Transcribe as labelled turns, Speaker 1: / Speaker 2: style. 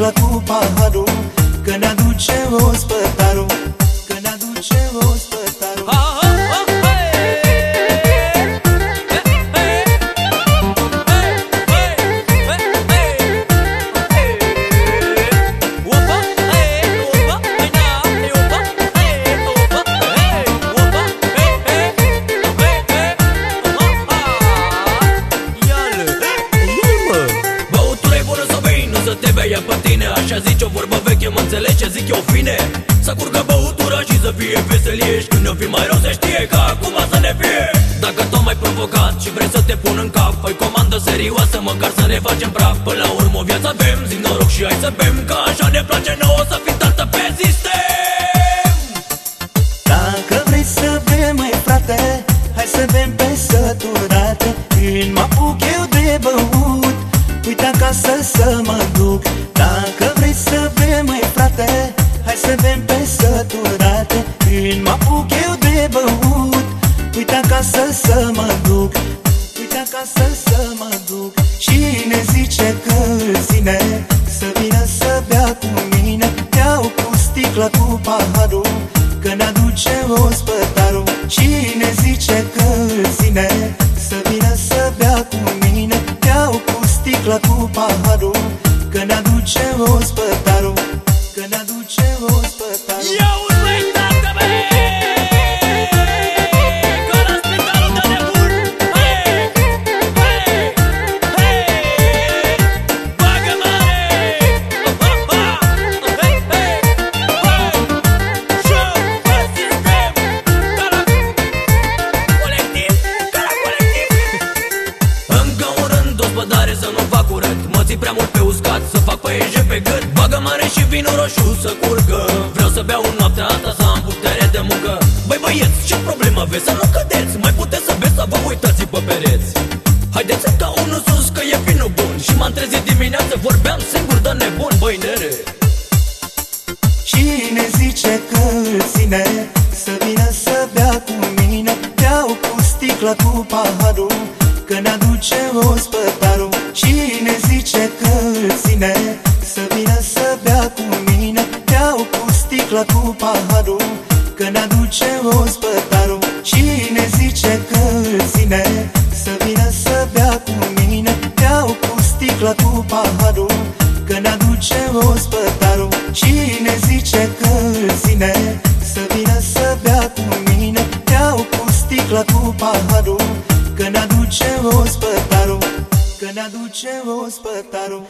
Speaker 1: cu sticla cu paharul Că ne-aduce ospătarul Că
Speaker 2: Așa zice o vorbă veche, mă înțelegi ce zic eu fine. Să curgă băutura și să fie veselie Și când o fi mai rău se știe că acum să ne fie. Dacă tot mai provocat și vrei să te pun în cap Păi comandă serioasă, măcar să ne facem praf. Până la urmă o viață avem, zi noroc și hai să bem Că așa ne place nouă să fim tată pe sistem.
Speaker 1: Dacă vrei să bem, mai frate Hai să bem pe săturate. Când mă apuc eu de băut Uite acasă să mă duc. Dacă vrei să bem, mai frate Hai să bem pe săturate. Când mă apuc eu de băut Uite acasă să mă duc Uite acasă să mă duc. Cine zice că îl ține Să vină să bea cu mine. Iau cu sticla cu paharul Că ne-aduce ospătarul. Cine zice că îl ține Să vină să bea cu mine. Iau cu sticla cu paharul Că ne-aduce ospătarul Că ne-aduce ospătarul
Speaker 2: Ia urmei, tată, bă! Că la spitalul de nebun Hei, hei, hei Bagă mare! Ha, ha, hei, hei, hei Show, pe sistem Ca la colectiv, ca la colectiv! Încă un rând, ospădare să nu fac urât Mă ții prea mult pe uscat, să fac păieje pe gât Bagă mare și vinul roșu să curgă. Vreau să beau în noaptea asta, să am putere de muncă. Băi băieți, ce problemă aveți? Să nu cădeți. Mai puteți să beți, să vă uitați pe pereți. Haideți să dau unul sus, că e vinul bun. Și m-am trezit dimineață, vorbeam singur de nebun. Băi nere.
Speaker 1: Cine zice că îl ține? Să vină să bea cu mine. Beau cu sticla cu paharul Că ne-aduce ospătarul. Cine zice că sticla cu paharul Că ne-aduce ospătarul. Cine zice că îl ține Să vină să bea cu mine. Beau cu sticla cu paharul Că ne-aduce ospătarul. Cine zice că îl ține Să vină să bea cu mine. Beau cu sticla cu paharul Că ne-aduce ospătarul. Că ne-aduce ospătarul